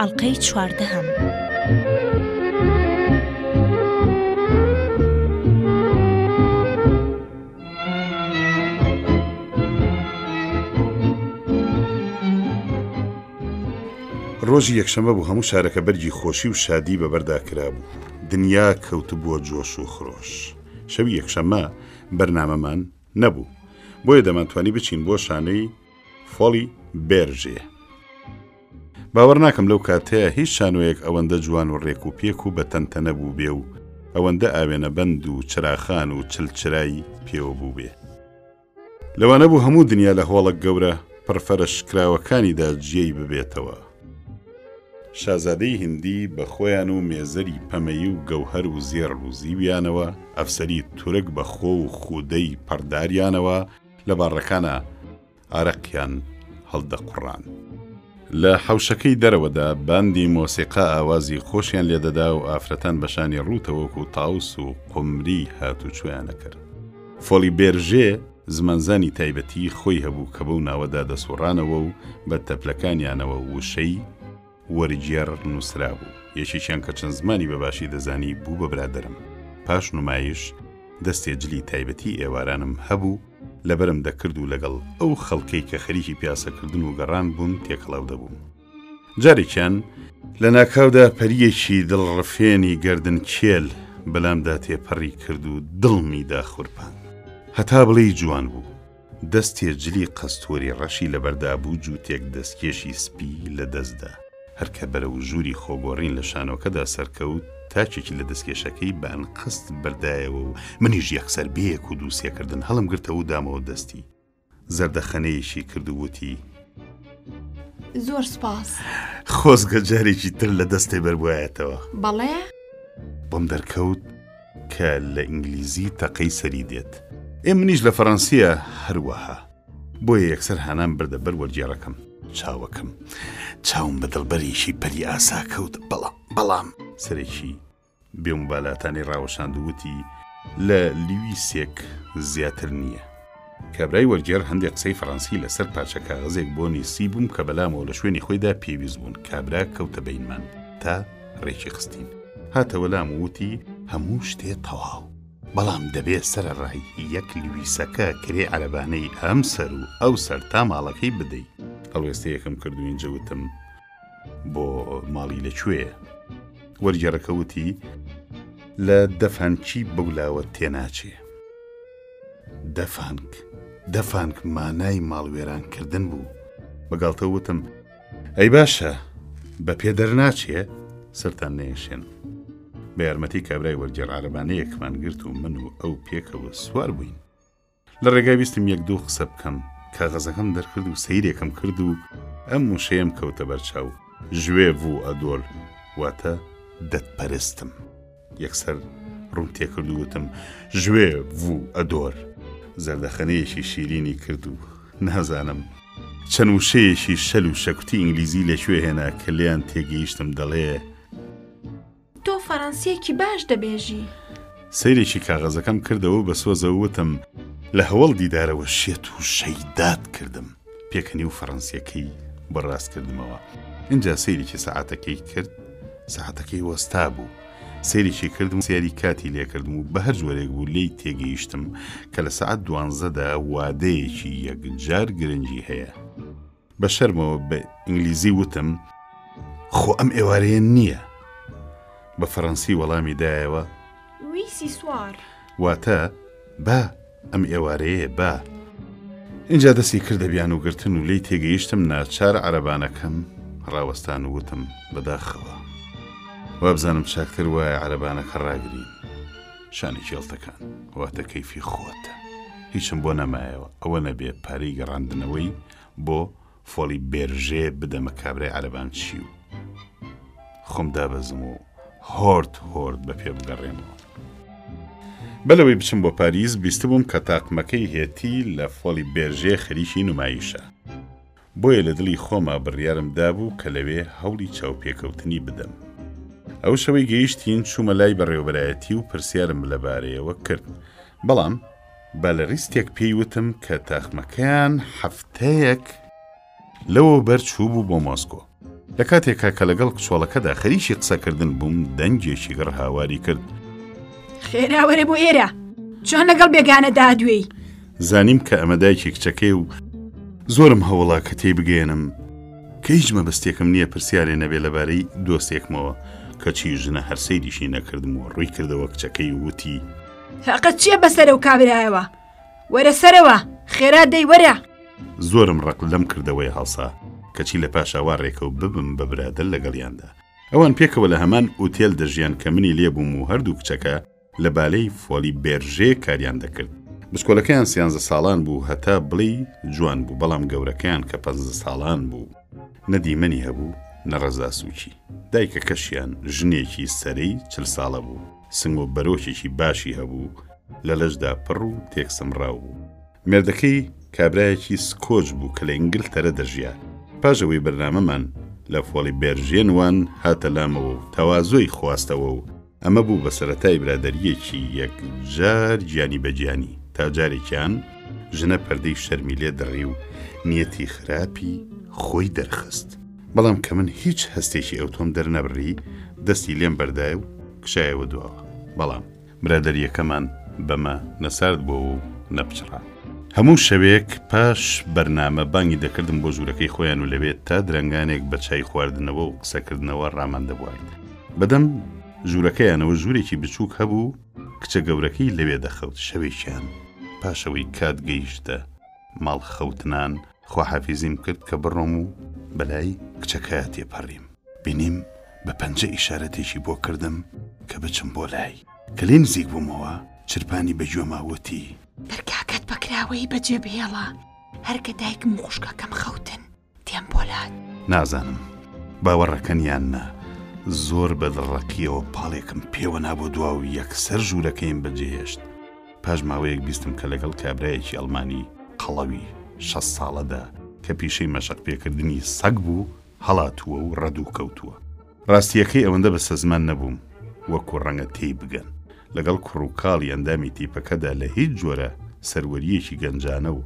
ئەڵقەی چواردەهەم. ڕۆژی یەکشەمە بوو هەموو شارەکە بەرگی خۆشی و شادی بەبەردا کرابوو دنیا کەوتبووە جۆش و خرۆش شەوی یەکشەمە بەرنامەمان نەبوو بۆیە دەمانتوانی بچین بۆ شانەی فۆڵی بێرژێ باوەڕ ناکەم لەو کاتەیا هیچ شانۆیەک ئەوەندە جوان و ڕێک و پێک و بە تەنتەنە بووبێ و ئەوەندە ئاوێنە بەند و چراخان و چل چرای پێوە بووبێ. لەوانە بوو هەموو دنیا لە هۆڵە گەورە پڕ فەرش کراوەکانیدا جێی ببێتەوە. شازادەی هیندی بە خۆیان و مێزەری پەمەیی و گەوهەر و زێڕ و زیویانەوە، ئەفسەری تورک بە خۆ و خوودەی پەڕداریانەوە لە باڕەکانا، ئارەقیان هەڵدەقوڕان. لە حەوشەکەی دەرەوەدا باندی مۆسیقا ئاوازی خۆشیان لێ دەدا و ئافرەتان بە شانی ڕوو تەوەک و تاوس و قومری هاتوچۆیان ئەکرد. فۆلیبێرژێ زمانزانی تایبەتیی خۆی هەبوو کە بەو ناوەدا دەسوڕانەوە و بە تەپلەکانیانەوە وشەی، وەرگێڕ نووسرابوو. یەکێکیان کە چەند زمانی بە باشی دەزانی بوو بە برادەرم. پاش نمایش، دەستێ جلی تایبەتیی ئێوارانم هەبوو، لەبەرم دەکرد و لەگەڵ ئەو خەڵکەی کە خەریکی پیاسەکردن و گەڕان بوون تێکەڵاو دەبووم. جارێکیان. لە ناکاودا پەرییەکی دڵڕفێنی گەردن کێل بەلامدا تێپەڕی کرد و دڵمی داخورپاند. هەتا بڵێی جوان بوو. دەستێ جلی قەستۆری ڕەشی لەبەردا بوو جووتێک دەستکێشی سپی لە دەستدا. هەر کە بەرەو ژووری خۆگۆڕین لە شانۆکەدا سەرکەوت، تاکێکی لە دەستکێشەکەی بە ئەنقەست بەردایەوە و منیش یەکسەر بێ یەک و دوو سێ کردن هەڵم گرتەوە و دامەوە دەستی. زەردەخەنەیەکی کرد و وتی. زۆر سوپاس. خۆزگە جارێکی تر لە دەستێ بەربوایەتەوە. بەڵێ؟ بۆم دەرکەوت. کە لە ئینگلیزی تەقەی سەری دێت. ئێ منیش لە فەرەنسییە هەروەها. بۆیە یەکسەر هانام بردە بەر وەرگێڕەکەم. چاوەکەم. چاوم بە دڵبەرێکی پەری ئاسا کەوت. بەڵام. بەڵام. سەرێکی بێ موبالاتانەی ڕاوەشاند و وتی. لە لویسێک زیاتر نییە. کابرای وەرگێڕ هەندێ قسەی فەڕەنسی لە سەر پارچە کاغەزێک بۆ نیسی بووم کە بەلامەوە لە شوێنی خۆیدا پێویست بوون کابرا کەوتە بەینمان تا ڕێکی خستین هاتەوە لام و وتی هەموو شتێ تەواو بەڵام دەبێ سەرە ڕای یەک لویسەکە کرێ عەرەبانەی ئەم سەر و ئەو سەر تا ماڵەکەی بدەی هەڵوێستەیەکم کردوین جەوتم بۆ ماڵی لە کوێ وەرگێڕەکە وتی لە دەفەنکی بەولاوە تێناچێ دەفانک، دەفانک مانای ماڵوێران کردن بوو. بە گاڵتە وتم، ئەی باشە بە پێ دەرناچێ سەرتان نەیەشێن. بە یارمەتی کابرای وەرگێڕ عەرەبانەیەکمان گرت و من و ئەو پێکەوە سوار بووین. لە ڕێگا ویستم یەک دوو قسە بکەم، کاغەزەکەم دەرکرد و سەیرێکم کرد و ئەم وشەیەم کەوتە بەرچاو، ژوێڤوئەدۆل، واتە دەتپەرستم. یەکسەر ڕووم تێکرد و وتم ژوێ وو ئەدۆر. زەردەخەنەیەکی شیرینی کرد و نازانم چەند وشەیەکی شەل و شەکوتی ئینگلیزی لە کوێ هێنا کە لێیان تێگەیشتم دەڵێ. تۆ فەرەنسییەکی باش دەبێژی. سەیرێکی کاغەزەکەم کردەوە و بە سۆزەوە وتم. لە هەوەڵ دیدارەوە شێت و شەیدات کردم. پێکەنیو فەڕەنسیەکەی بۆ ڕاست کردمەوە ئینجا سەیرێکی سەعاتەکەی کرد سەعاتەکەی وەستا بوو سەیرێکی کردم سیاری کاتی لێکردم و بە هەر جۆرێک بوو لێی تێگەیشتم کە لە سەعات دوانزەدا وادەیەکی یەکجار گرنگی هەیە بە شەرمەوە بە ئینگلیزی وتم خۆ ئەم ئێوارەیە نییە بە فەڕەنسی وەڵامی دایەوە ویسی سوار واتە با ئەم ئێوارەیە با. ئینجا دەستی کردە بیانوو گرتن و لێی تێگەیشتم ناچار عەرەبانەکەم ڕاوەستان و وتم بەداخەوە وابزانم چاکتر وایە عەرەبانەکە ڕاگرین شانی کێڵتەکان واتە کەیفی خۆتە هیچم بۆ نەمایەوە ئەوە نەبێ پارەی گەڕاندنەوەی بۆ فۆڵی بێرژێ بدەمە کابرای عەرەبان چی و خۆم دابەزم و هۆرد هۆرد بە پێ بگەڕێمەوە. بە لەوەی بچم بۆ پاریس بیستبووم کە تاقمەکەی هێتی لە فۆڵی بێرژێ خەریکی نومایشە. بۆیە لە دڵی خۆما بڕیارم دابوو کە لەوێ هەوڵی چاوپێکەوتنی بدەم. ئەو شەوەی گەیشتین چوومە لای بەڕێوەبەرایەتی و پرسیارم لەبارەیەوە کرد، بەڵام بالریستێک پێی وتم کە تاخمەکەیان هەفتەیەک لەوە بەر چووبوو بۆ مۆسکۆ. لە کاتێکا کە لەگەڵ کچۆڵەکەدا خەریکی قسەکردن بووم، دەنگێکی گڕ هاواری کرد. خێرا وەرە بۆ ئێرە! چۆن لەگەڵ بێگانە دادوێی؟ زانیم کە ئەمە دایکی کچەکەی و زۆرم هەوڵا کە تێی بگەیەنم کە هیچ مەبەستێکم نییە پرسیارێ نەبێ لەبارەی دۆستێکمەوە، کەچی ژنە هەر سەیریشی نەکردم و ڕووی کردەوە کچەکەی و وتی. فەقەت چییە بەسەرە و کابرایەوە وەرە سەرەوە خێرا دەی وەرە زۆرم ڕق لەم کردەوەی هەڵسا کەچی لە پاشاوا ڕێکە و ببم بە برادە لەگەڵیاندا ئەوان پێکەوە لە هەمان ئوتێل دەژیان کە منی لێبووم و هەردوو کچەکە لە بالەی فۆلی بێرژێ کاریان دەکرد بچکۆلەکەیان سیانزە ساڵان بوو هەتا بڵێی جوان بوو بەڵام گەورەکەیان کە پەنزە ساڵان بوو نە دیمەنی هەبوو، نە ڕەزا سووکی. دایکەکەشیان ژنێکی سەرەی چل ساڵە بوو، سنگ و بەرۆکێکی باشی هەبوو، لە لەشدا پڕ و تێکسەمراو بوو. مێردەکەی کابرایەکی سکۆچ بوو کە لە ئینگلتەرە دەژیا. پاش ئەوەی بەرنامەمان لە فۆڵی بێرژێن وان هاتە لامەوە و تەوازۆی خواستەوە و ئەمە بوو بە سەرەتای برادەرییەکی یەکجار گیانی بە گیانی، تا جارێکیان ژنە پەردەی شەرمی لێ دڕی و نیەتی خراپی خۆی دەرخست. بەڵام کە من هیچ هەستێکی ئەوتۆم دەرنەبڕی، دەستی لێم بەردایە و کشایەوە دواوە. بەڵام برادەرییەکەمان بەمە نەساردبۆوە و نەپچڕا. هەموو شەوێک پاش بەرنامە بانگی دەکردم بۆ ژوورەکەی خۆیان و لەوێ تا درەنگانێک بە چای خواردنەوە و قسەکردنەوە ڕاماندەبوارد. بەدەم ژوورەکەیانەوە ژوورێکی بچووک هەبوو، کچە گەورەکەی لەوێ دەخەوت، شەوێکیان پاش ئەوەی کات گەیشتە ماڵ خەوتنان، خواحافیزیم کرد کە بڕۆم و بەلای کچەکەیا تێپەڕیم، بینیم بە پەنجە ئیشارەتێکی بۆ کردم کە بچم بۆ لای، کە لێی نزیک بوومەوە چرپانی بە گوێما وتی. دەرگاکەت بە کراوەیی بەجێ بهێڵە، هەر کە دایکم و خوشکەکەم خەوتن. دێم بۆ لات. نازانم باوەڕەکەن یان نا، زۆر بە دڵڕەقییەوە پاڵێکم پێوە نا بۆ دوا و یەکسەر ژوورەکەیم بەجێهێشت. پاش ماوەیەک بیستم کە لەگەڵ کابرایەکی ئەڵمانی قەڵەوی شەست ساڵەدا کە پیشەی مەشقپێکردنی سەگ بوو، هەڵاتووە و ڕدووکەوتووە. ڕاستییەکەی ئەوەندە بەسەزمان نەبووم وەکو ڕەنگە تێی بگەن. لەگەڵ کوڕوکاڵی ئەندامی تیپەکەدا لە هیچ جۆرە سەروەرییەکی گەنجانە و،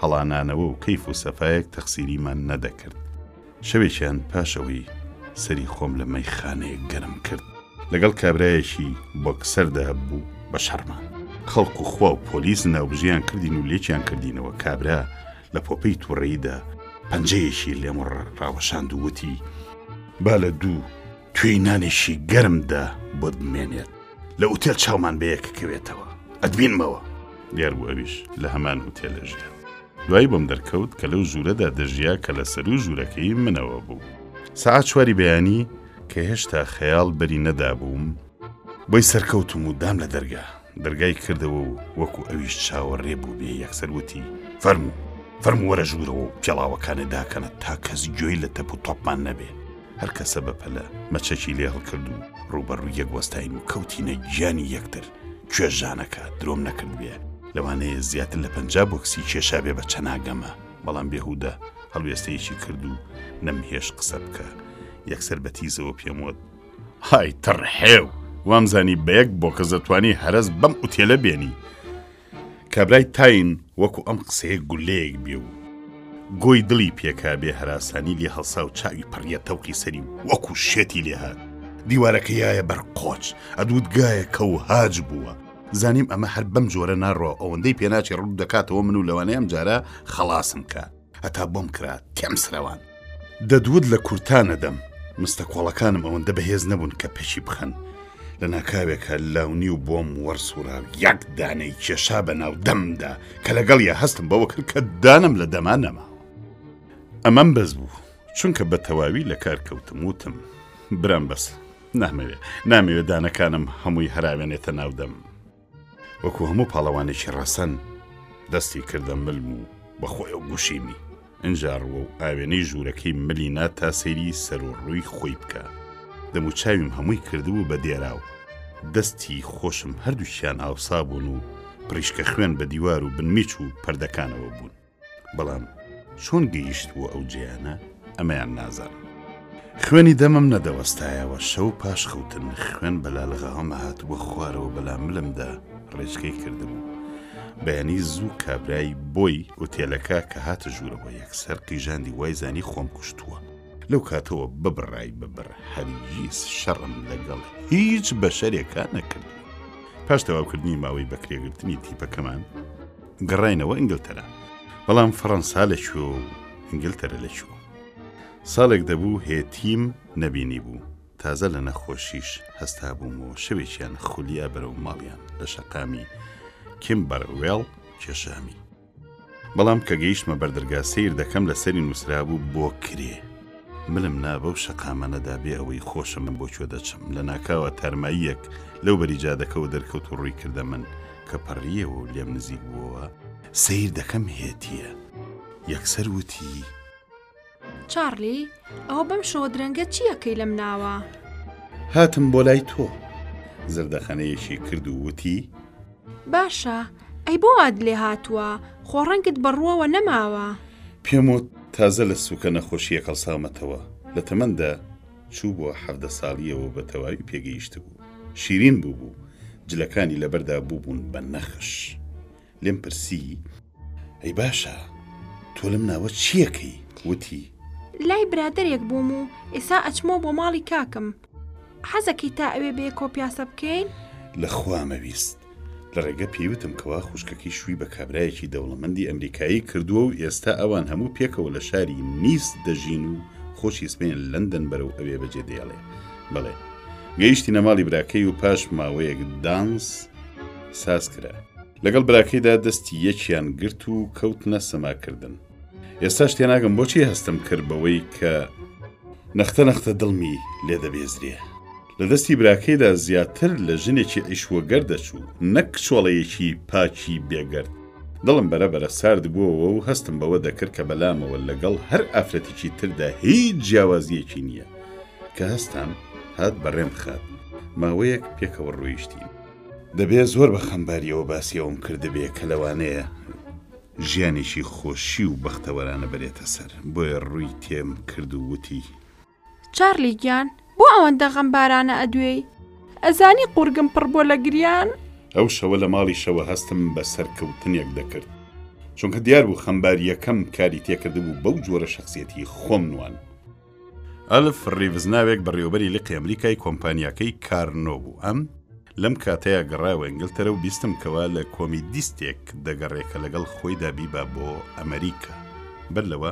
هەڵانانەوە و کەیف و سەفایەک تەقسیریمان نەدەکرد. شەوێکیان پاش ئەوەی سەری خۆم لە مەیخانەیەک گەرم کرد، لەگەڵ کابرایەکی بۆکسەردا بوو، بە شەڕمان خەڵک و خوا و پۆلیس ناوبژیان کردین و لێکیان کردینەوە، کابرا لە پۆپەی تووڕەییدا پەنجەیەکی لێم ڕاوەشاند و وتی، با لە دوو توێی نانێکی گەرمدا بۆت بمێنێت. لە ئوتێل چاومان بەیەک کەوێتەوە ئەدبینمەوە دیار بوو ئەویش لە هەمان ئوتێلە ژیە دوایی بۆم دەرکەوت کە لەو ژوورەدا دەژیا کە لە سەروو ژوورەکەی منەوە بوو سعات چواری بەیانی کە هێشتا خەیاڵ بەری نەدابووم بۆی سەرکەوتم و دام لە دەرگا دەرگای کردەوە و وەکو ئەویش چاوە ڕێ بوو بێ یەکسەر وتی فەرموو فەرمووەرە ژوورەوە و پێڵاوەکانێ داکەنە تا کەس گوێی لە تەپ و تۆپمان نەبێ هەر کەسە بە پەلە مەچەکی لێ هەڵکرد و ڕووبەڕووی یەک وەستاین و کەوتینە گیانی یەکتر کوێژانەکە درۆم نەکردبێ لەوانەیە زیاتر لە پەنجا بۆکسی کێشابێ بە چەناگەمە بەڵام بێهودە هەڵوێستەیەکی کرد و نەمهێشت قسە بکا یەکسەر بە تیزەوە پێم وت های تڕحێو وامزانی بە یەک بۆکس دەتوانی هەرەس بەم ئوتێلە بێنی. کابرای تاین وەکو ئەم قسەیە گولەیەک بێ و گۆی دڵی پێکا بێ هەراسانی لێ هەڵسا و چاوی پڕیە تەوقی سەری و وەکو شێتی لێ هات دیوارەکە یایە بەر قۆچ ئەدوت گایە کە و هاج بووە زانیم ئەمە هەر بەم جۆرە ناڕۆ ئەوەندەی پێناچێ ڕوو دەکاتەوە من و لەوانەیە ئەم جارە خەڵاسم کا. هەتا بۆم کرا تێم سرەوان. دەدوت لە کورتا نەدەم. مستە کۆڵەکانم ئەوەندە بەهێز نەبوون کە پەکی بخەن. لە ناکاوێکە لاونی و بۆم وەرسوڕا و یەک دانەی کێشا بە ناو دەمدا کە لەگەڵ یا هەستم بەوە کرد کە دانم لە دەما نەما. ئەمەم بەس بوو چونکە بە تەواوی لە کار کەوتم وتم برام بەس نامەوێ نامەوێ دانەکانم هەمووی هەراوێنێتە ناو دەم. وەکو هەموو پاڵەوانێکی ڕەسەن دەستی کردە ملم و بەخۆیەوە گوشیمی ئنجا ڕوە و ئاوێنەی ژوورەکەی ملی نا تا سەیری سەر و ڕووی خۆی بکە دەم و چاویم هەمووی کردبوو بە دێرا و دەستی خۆشم هەردووکیان ئاوسابوون و پڕیشکە خوێن بە دیوار و بنمیچ و پەردەکانەوە بوون. بەڵام چۆن گەیشت بۆ ئەو جێیانە ئەمەیان نازانم خوێنی دەمم نەدەوەستایەوە شەو پاش خەوتن خوێن بەلا لەغاومە هاتووە خوارەوە بەلا ملمدا ڕێچکەی کردم و بەیانی زوو کابرای بۆی ئوتێلەکە کە هاتە ژوورەوە یەکسەر قیژاندی وای زانی خۆم کوشتووە لەو کاتەوە ببڕای ببڕ هەرگیز شەڕم لەگەڵ هیچ بەشەرێکە نەکرد پاش تەواوکردنی ماوەی بەکرێگرتنی تیپەکەمان گەڕاینەوە ئینگلتەرا. بەڵام فەڕەنسا لە کوێ و ئینگلتەرە لە کوێ؟ ساڵێک دەبوو هێتیم نەبینیبوو. تازە لە نەخۆشیش هەستابووم و شەوێکیان خولیا بەرەو ماڵیان لە شەقامی کیمبەروێڵ کێشامی. بەڵام کە گەیشتمە بەر دەرگا سەیر دەکەم لە سەری نووسرابوو بۆ کرێ. ملم نا بەو شەقامە نەدا بێ ئەوەی خۆشم من بۆ کوێ دەچم. لە ناکاوە تارماییەک لەو بەری جادەکەوە دەرکەوت و ڕووی کردە من. کە پەڕییەوە و لێم نزیک بووەوە، سەیر دەکەم هێتییە. یەکسەر وتی. چارلی، ئەوە بەم شەوە درەنگە چی ئەکەی لەم ناوە؟ هاتم بۆ لای تۆ. زەردەخەنەیەکی کرد و وتی. باشە، ئەی بۆ وات لێ هاتووە؟ خۆ ڕەنگت بە ڕووەوە نەماوە. پێم وت تازە لە سووکە نەخۆشییە کەڵساومەتەوە. لە تەمەندا. چووبووە حەڤدە ساڵییەوە بە تەواوی پێگەیشتبوو. شیرین بووبوو. جلەکانی لەبەردا بووبوون بە نەخش. لێم پرسی. ئەی باشە تۆ لەم ناوە چییەکەی؟ وتی. لای برادەرێک بووم و ئێسا ئەچمەوە بۆ ماڵی کاکم. حەزەکەی تا ئەوێ بەیەکەوە پیاسە بکەین؟ لە خوامە ویست. لە ڕێگە پێیوتم کەوا خوشکەکەی شووی بە کابرایەکی دەوڵەمەندی ئەمریکایی کردووە و ئێستا ئەوان هەموو پێکەوە لە شاری نیس دەژین و خۆشی سبەینێ لەندەن بەرەو ئەوێ بەجێ دێڵێ بەڵێ گەیشتینە ماڵی براکەی و پاش ماوەیەک دانس ساز کرا لەگەڵ براکەیدا دەستی یەکیان گرت و کەوتنە سەماکردن ئێستاش تێناگەم بۆچی هەستم کرد بەوەی کە نەختە نەختە دڵمی لێ دەبێزرێ. لە دەستی براکەیدا زیاتر لە ژنێکی عیشوەگەر دەچوو، نەک کچۆڵەیەکی پاکی بێگەرد. دڵم بەرە بەرە سارد بووەوە و هەستم بەوە دەکرد کە بەلامەوە لەگەڵ هەر ئافرەتێکی تردا هیچ جیاوازییەکی نییە. کە هەستام، هات بەڕێم بخات. ماوەیەک پێکەوە ڕۆیشتین. دەبێ زۆر بە خەمبارییەوە باسی ئەوەم کردبێ کە لەوانەیە ژیانێکی خۆشی و بەختەوەرانە بەرێتە سەر، بۆیە ڕووی تێم کرد و وتی. چارلی گیان بۆ ئەوەندە غەمبارانە ئەدوێی؟ ئەزانی قوڕگم پڕ بووە لە گریان؟ ئەو شەوە لە ماڵیشەوە هەستم بە سەرکەوتنێک دەکرد، چونکە دیار بوو خەمبارییەکەم کاری تێکردبوو بەو جۆرە شەخسیەتی خۆم نواند. ئەلف ڕیڤز ناوێک بەڕێوەبەری لقی ئەمریکای کۆمپانیاکەی کارنۆ بوو، ئەم لەم کاتەیا گەڕایەوە ئینگلتەرە و بیستم کەوا لە کۆمیدیستێک دەگەڕێ کە لەگەڵ خۆیدا بیبا بۆ ئەمریکا. بەر لەوە.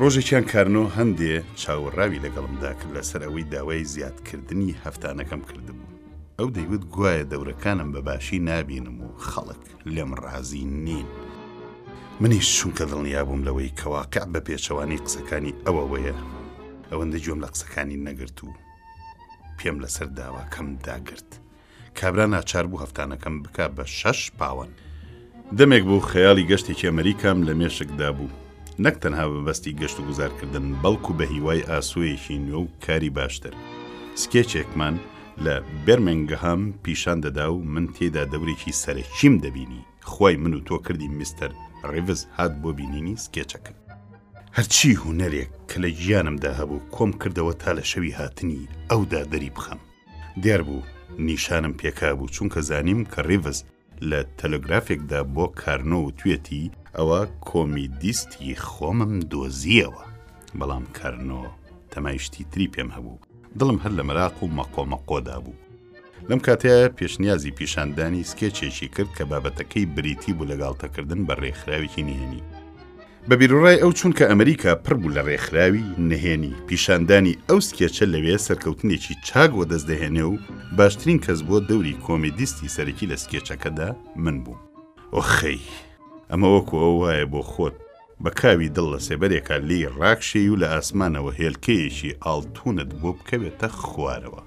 ڕۆژێکیان کارنۆ هەندێ چاوەڕاوی لەگەڵم داکرد لەسەر ئەوەی داوای زیادکردنی هەفتانەکەم کردبوو ئەو دەیوت گوایە دەورەکانم بە باشی نابینم و خەڵک لێم ڕازی نین منیش چونکە دڵنیابووم لەوەی کەواقع بە پێچەوانەی قسەکانی ئەوەوەیە ئەوەندە گوێم لە قسەکانی نەگرت و پێم لەسەر داواکەم داگرت کابرا ناچار بوو هەفتانەکەم بکا بە شەش پاوەن. دەمێک بوو خەیاڵی گەشتێکی ئەمەریکام لە مێشکدا بوو، نەک تەنها بە بەستی گەشت و گوزارکردن، بەڵکو بە هیوای ئاسۆیەکی نوێ و کاری باشتر. سکێچێکمان لە بێرمێنگهام پیشان دەدا و من تێیدا دەورێکی سەرەکیم دەبینی. خوای من و تۆ کردی میستەر ڕیڤز هات بۆ بینینی سکێچەکە. هەرچی هونەرێک کە لە گیانمدا هەبوو کۆم کردەوە تا لە شەوی هاتنی ئەودا دەری بخەم. دیار بوو نیشانم پێکابوو، چونکە زانیم کە ڕیڤز لە تەلەگرافێکدا بۆ کارنۆ وتویەتی، ئەوە کۆمیدیستی خۆمم دۆزییەوە. بەڵام کارنۆ تەمای شتی تری پێم هەبوو، دڵم هەر لە مەراق و مەقۆ مەقۆدا بوو. لەم کاتەیا پێشنیازی پیشاندانی سکێچێکی کرد کە بابەتەکەی بریتی بوو لە گاڵتەکردن بە ڕێکخراوێکی نهێنی. بە بیروڕای ئەو چونکە ئەمریکا پڕ بوو لە ڕێکخراوی نهێنی، پیشاندانی ئەو سکێچە لەوێ سەرکەوتنێکی چاک وەدەست دەهێنێ و باشترین کەس بۆ دەوری کۆمیدیستی سەرەکی لە سکێچەکەدا من بووم. ئۆخەی! ئەمە وەکوو ئەو وایە بۆ خۆت بە کاوی دڵ لە سێبەرێکا لێی ڕاکشێی و لە ئاسمانەوە هێلکەیەکی ئاڵتوونت بۆ بکەوێتە خوارەوە.